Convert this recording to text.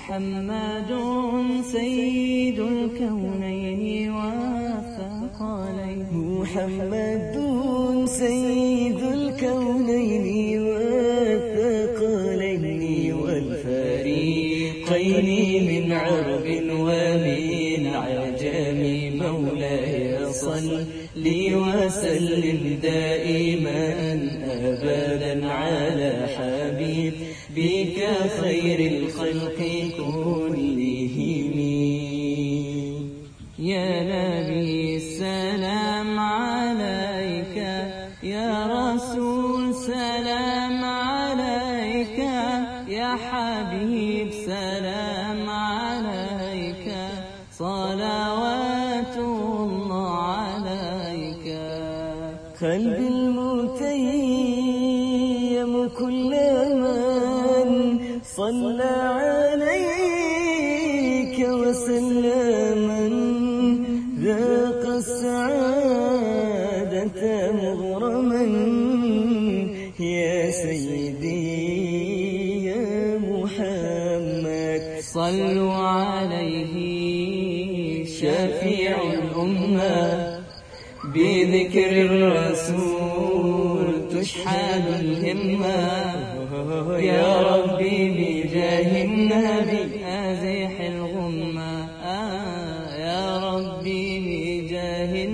محمد سيد الكونين والثقلين محمد سيد الكونين والثقلين والفريقين من عرب ومن عجم مولاي صل لي وسلم دائما. خير الخلق كلهم. يا نبي السلام عليك. يا رسول سلام عليك. يا حبيب سلام عليك. صلوات الله عليك. قلبي المتيم كل من صلى عليك وسلم ذاق السعادة مغرما. يا سيدي يا محمد صلوا عليه شفيع الأمة. بذكر الرسول تشحن الهمة. يا النبي جاه